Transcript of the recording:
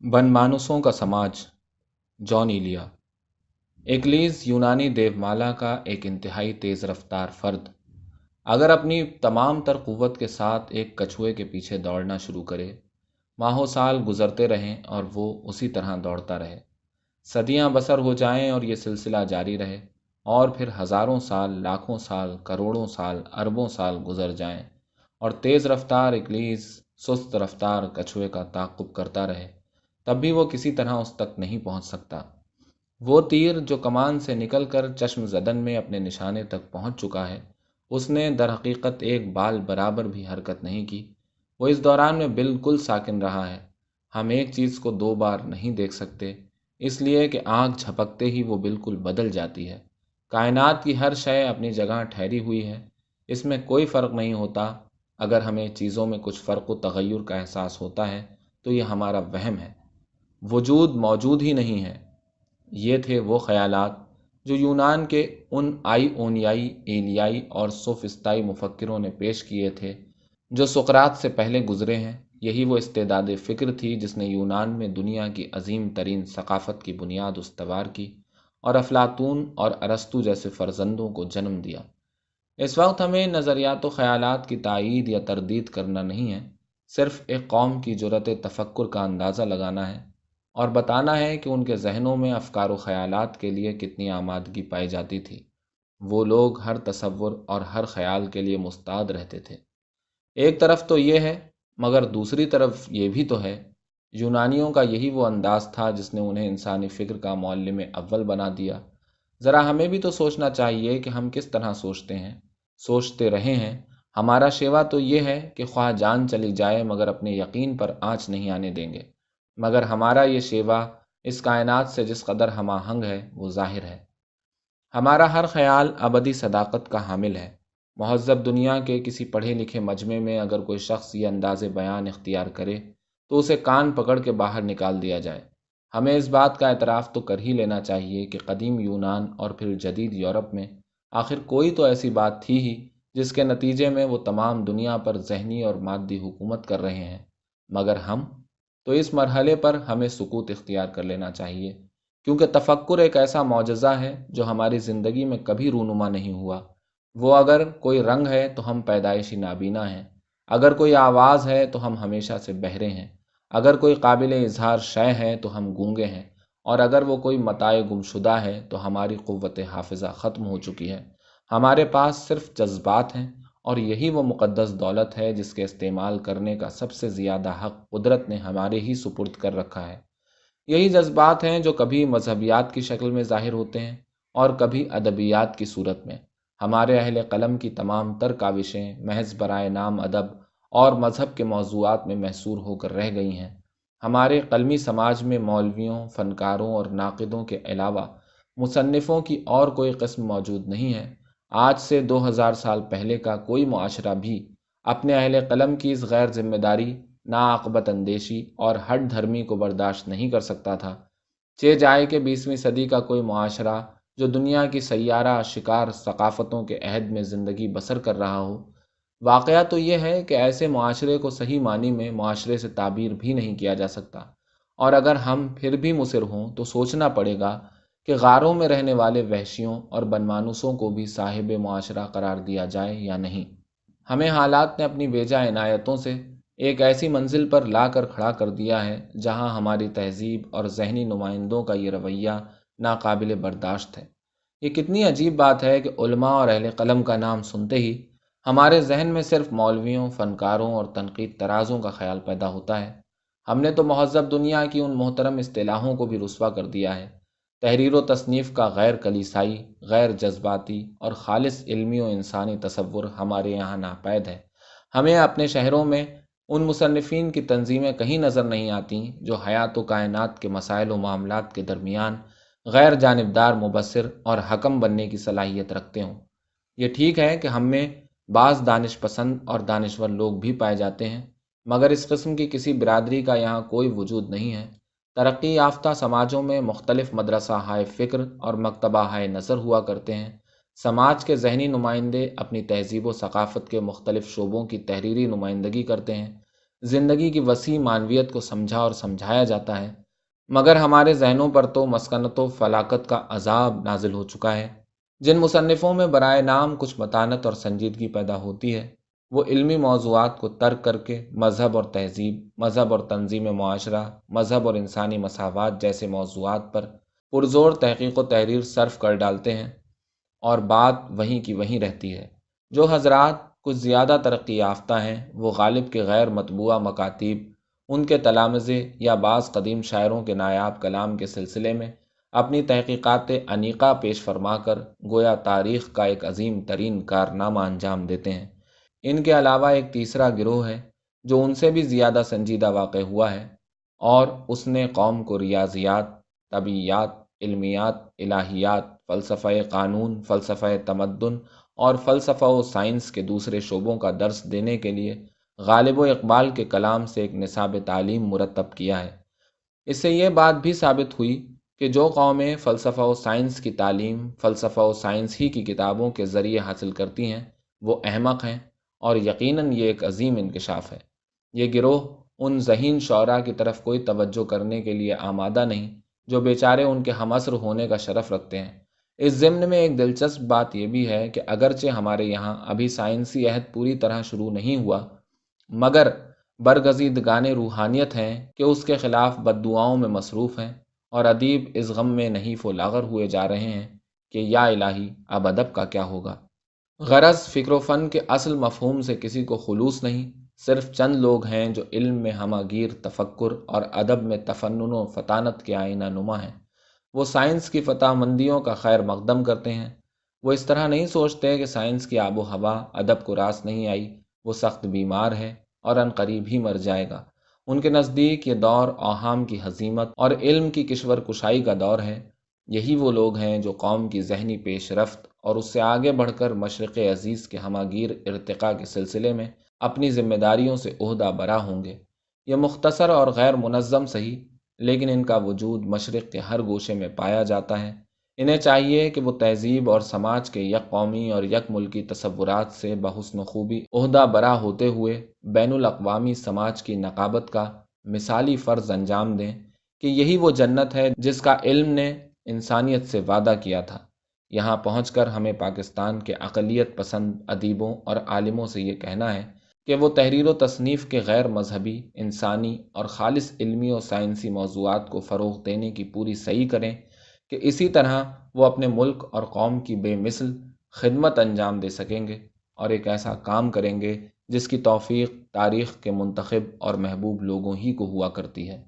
بن مانوسوں کا سماج، جان ایلیا۔ ایکلیز، یونانی دیو مالا کا ایک انتہائی تیز رفتار فرد۔ اگر اپنی تمام تر قوت کے ساتھ ایک کچھوے کے پیچھے دوڑنا شروع کرے، ماہو سال گزرتے رہیں اور وہ اسی طرح دوڑتا رہے۔ صدیاں بسر ہو جائیں اور یہ سلسلہ جاری رہے، اور پھر ہزاروں سال، لاکھوں سال، کروڑوں سال، اربوں سال گزر جائیں۔ اور تیز رفتار اکلیز سست رفتار کچھوے کا تعقب کرتا رہے۔ تب بھی وہ کسی طرح اس تک نہیں پہنچ سکتا۔ وہ تیر جو کمان سے نکل کر چشم زدن میں اپنے نشانے تک پہنچ چکا ہے، اس نے در حقیقت ایک بال برابر بھی حرکت نہیں کی۔ وہ اس دوران میں بالکل ساکن رہا ہے۔ ہم ایک چیز کو دو بار نہیں دیکھ سکتے، اس لیے کہ آنکھ جھپکتے ہی وہ بالکل بدل جاتی ہے۔ کائنات کی ہر شے اپنی جگہ ٹھہری ہوئی ہے۔ اس میں کوئی فرق نہیں ہوتا۔ اگر ہمیں چیزوں میں کچھ فرق و تغیر کا احساس ہوتا ہے، تو یہ ہمارا وہم ہے۔ وجود موجود ہی نہیں ہے یہ تھے وہ خیالات جو یونان کے ان آئی اونیائی ایلیائی اور سوفستائی مفکروں نے پیش کیے تھے، جو سقرات سے پہلے گزرے ہیں۔ یہی وہ استعداد فکر تھی جس نے یونان میں دنیا کی عظیم ترین ثقافت کی بنیاد استوار کی اور افلاطون اور ارستو جیسے فرزندوں کو جنم دیا۔ اس وقت ہمیں نظریات و خیالات کی تائید یا تردید کرنا نہیں ہے، صرف ایک قوم کی جرت تفکر کا اندازہ لگانا ہے۔ اور بتانا ہے کہ ان کے ذہنوں میں افکار و خیالات کے لیے کتنی آمادگی پائی جاتی تھی۔ وہ لوگ ہر تصور اور ہر خیال کے لیے مستعد رہتے تھے۔ ایک طرف تو یہ ہے، مگر دوسری طرف یہ بھی تو ہے۔ یونانیوں کا یہی وہ انداز تھا جس نے انہیں انسانی فکر کا معلم اول بنا دیا۔ ذرا ہمیں بھی تو سوچنا چاہیے کہ ہم کس طرح سوچتے ہیں، سوچتے رہے ہیں۔ ہمارا شیوا تو یہ ہے کہ خواہ جان چلی جائے مگر اپنے یقین پر آنچ نہیں آنے دیں گے۔ مگر ہمارا یہ شیوا اس کائنات سے جس قدر ہم آہنگ ہے، وہ ظاہر ہے۔ ہمارا ہر خیال ابدی صداقت کا حامل ہے۔ مہذب دنیا کے کسی پڑھے لکھے مجمع میں اگر کوئی شخص یہ انداز بیان اختیار کرے تو اسے کان پکڑ کے باہر نکال دیا جائے۔ ہمیں اس بات کا اعتراف تو کر ہی لینا چاہیے کہ قدیم یونان اور پھر جدید یورپ میں آخر کوئی تو ایسی بات تھی ہی جس کے نتیجے میں وہ تمام دنیا پر ذہنی اور مادی حکومت کر رہے ہیں۔ مگر ہم تو اس مرحلے پر ہمیں سکوت اختیار کر لینا چاہیے۔ کیونکہ تفکر ایک ایسا معجزہ ہے جو ہماری زندگی میں کبھی رونما نہیں ہوا۔ وہ اگر کوئی رنگ ہے تو ہم پیدائشی نابینا ہیں۔ اگر کوئی آواز ہے تو ہم ہمیشہ سے بہرے ہیں۔ اگر کوئی قابل اظہار شے ہے تو ہم گونگے ہیں۔ اور اگر وہ کوئی متائے گم شدہ ہے تو ہماری قوت حافظہ ختم ہو چکی ہے۔ ہمارے پاس صرف جذبات ہیں۔ اور یہی وہ مقدس دولت ہے جس کے استعمال کرنے کا سب سے زیادہ حق قدرت نے ہمارے ہی سپرد کر رکھا ہے۔ یہی جذبات ہیں جو کبھی مذہبیات کی شکل میں ظاہر ہوتے ہیں اور کبھی ادبیات کی صورت میں۔ ہمارے اہل قلم کی تمام تر کاوشیں محض برائے نام ادب اور مذہب کے موضوعات میں محصور ہو کر رہ گئی ہیں۔ ہمارے قلمی سماج میں مولویوں، فنکاروں اور ناقدوں کے علاوہ مصنفوں کی اور کوئی قسم موجود نہیں ہے۔ آج سے دو ہزار سال پہلے کا کوئی معاشرہ بھی اپنے اہل قلم کی اس غیر ذمہ داری ناعقبت اندیشی اور ہٹ دھرمی کو برداشت نہیں کر سکتا تھا۔ چے جائے کے بیسویں صدی کا کوئی معاشرہ جو دنیا کی سیارہ شکار ثقافتوں کے عہد میں زندگی بسر کر رہا ہو۔ واقعہ تو یہ ہے کہ ایسے معاشرے کو صحیح معنی میں معاشرے سے تعبیر بھی نہیں کیا جا سکتا۔ اور اگر ہم پھر بھی مصر ہوں تو سوچنا پڑے گا کہ غاروں میں رہنے والے وحشیوں اور بنمانوسوں کو بھی صاحب معاشرہ قرار دیا جائے یا نہیں۔ ہمیں حالات نے اپنی بیجا عنایتوں سے ایک ایسی منزل پر لا کر کھڑا کر دیا ہے جہاں ہماری تہذیب اور ذہنی نمائندوں کا یہ رویہ ناقابل برداشت ہے۔ یہ کتنی عجیب بات ہے کہ علماء اور اہل قلم کا نام سنتے ہی ہمارے ذہن میں صرف مولویوں، فنکاروں اور تنقید ترازوں کا خیال پیدا ہوتا ہے۔ ہم نے تو مہذب دنیا کی ان محترم اصطلاحوں کو بھی رسوا کر دیا ہے۔ تحریر و تصنیف کا غیر کلیسائی، غیر جذباتی اور خالص علمی و انسانی تصور ہمارے یہاں ناپید ہے۔ ہمیں اپنے شہروں میں ان مصنفین کی تنظیمیں کہیں نظر نہیں آتیں جو حیات و کائنات کے مسائل و معاملات کے درمیان غیر جانبدار، مبصر اور حکم بننے کی صلاحیت رکھتے ہوں۔ یہ ٹھیک ہے کہ ہم میں بعض دانش پسند اور دانشور لوگ بھی پائے جاتے ہیں، مگر اس قسم کی کسی برادری کا یہاں کوئی وجود نہیں ہے۔ ترقی یافتہ سماجوں میں مختلف مدرسہ ہائے فکر اور مکتبہ ہائے نظر ہوا کرتے ہیں۔ سماج کے ذہنی نمائندے اپنی تہذیب و ثقافت کے مختلف شعبوں کی تحریری نمائندگی کرتے ہیں۔ زندگی کی وسیع معنویت کو سمجھا اور سمجھایا جاتا ہے۔ مگر ہمارے ذہنوں پر تو مسکنت و فلاقت کا عذاب نازل ہو چکا ہے۔ جن مصنفوں میں برائے نام کچھ متانت اور سنجیدگی پیدا ہوتی ہے۔ وہ علمی موضوعات کو ترک کر کے مذہب اور تہذیب، مذہب اور تنظیم معاشرہ، مذہب اور انسانی مساوات جیسے موضوعات پر پرزور تحقیق و تحریر صرف کر ڈالتے ہیں اور بات وہیں کی وہیں رہتی ہے۔ جو حضرات کچھ زیادہ ترقی یافتہ ہیں، وہ غالب کے غیر مطبوعہ مکاتیب، ان کے تلامزے یا بعض قدیم شاعروں کے نایاب کلام کے سلسلے میں اپنی تحقیقات انیقہ پیش فرما کر گویا تاریخ کا ایک عظیم ترین کارنامہ انجام دیتے ہیں۔ ان کے علاوہ ایک تیسرا گروہ ہے جو ان سے بھی زیادہ سنجیدہ واقع ہوا ہے اور اس نے قوم کو ریاضیات، طبیعیات، علمیات، الہیات، فلسفہ قانون، فلسفہ تمدن اور فلسفہ و سائنس کے دوسرے شعبوں کا درس دینے کے لیے غالب و اقبال کے کلام سے ایک نصاب تعلیم مرتب کیا ہے۔ اس سے یہ بات بھی ثابت ہوئی کہ جو قومیں فلسفہ و سائنس کی تعلیم، فلسفہ و سائنس ہی کی کتابوں کے ذریعے حاصل کرتی ہیں، وہ احمق ہیں۔ اور یقیناً یہ ایک عظیم انکشاف ہے۔ یہ گروہ ان ذہین شعراء کی طرف کوئی توجہ کرنے کے لیے آمادہ نہیں، جو بیچارے ان کے ہم ہونے کا شرف رکھتے ہیں۔ اس ضمن میں ایک دلچسپ بات یہ بھی ہے کہ اگرچہ ہمارے یہاں ابھی سائنسی عہد پوری طرح شروع نہیں ہوا، مگر برگزیدگان روحانیت ہیں کہ اس کے خلاف بد دعاؤں میں مصروف ہیں اور ادیب اس غم میں نہیں و لاغر ہوئے جا رہے ہیں کہ یا الہی، اب ادب کا کیا ہوگا؟ غرض، فکر و فن کے اصل مفہوم سے کسی کو خلوص نہیں، صرف چند لوگ ہیں جو علم میں ہمہ گیر تفکر اور ادب میں تفنن و فطانت کے آئینہ نما ہیں۔ وہ سائنس کی فتح مندیوں کا خیر مقدم کرتے ہیں۔ وہ اس طرح نہیں سوچتے کہ سائنس کی آب و ہوا، ادب کو راس نہیں آئی، وہ سخت بیمار ہے اور ان قریب ہی مر جائے گا۔ ان کے نزدیک یہ دور اوہام کی حزیمت اور علم کی کشور کشائی کا دور ہے۔ یہی وہ لوگ ہیں جو قوم کی ذہنی پیش رفت اور اس سے آگے بڑھ کر مشرق عزیز کے ہماگیر ارتقاء کے سلسلے میں اپنی ذمہ داریوں سے عہدہ برا ہوں گے۔ یہ مختصر اور غیر منظم صحیح، لیکن ان کا وجود مشرق کے ہر گوشے میں پایا جاتا ہے۔ انہیں چاہیے کہ وہ تہذیب اور سماج کے یک قومی اور یک ملکی تصورات سے بحسن خوبی عہدہ برا ہوتے ہوئے بین الاقوامی سماج کی نقابت کا مثالی فرض انجام دیں کہ یہی وہ جنت ہے جس کا علم نے انسانیت سے وعدہ کیا تھا۔ یہاں پہنچ کر ہمیں پاکستان کے اقلیت پسند ادیبوں اور عالموں سے یہ کہنا ہے کہ وہ تحریر و تصنیف کے غیر مذہبی، انسانی اور خالص علمی و سائنسی موضوعات کو فروغ دینے کی پوری صحیح کریں کہ اسی طرح وہ اپنے ملک اور قوم کی بے مثل خدمت انجام دے سکیں گے اور ایک ایسا کام کریں گے جس کی توفیق تاریخ کے منتخب اور محبوب لوگوں ہی کو ہوا کرتی ہے۔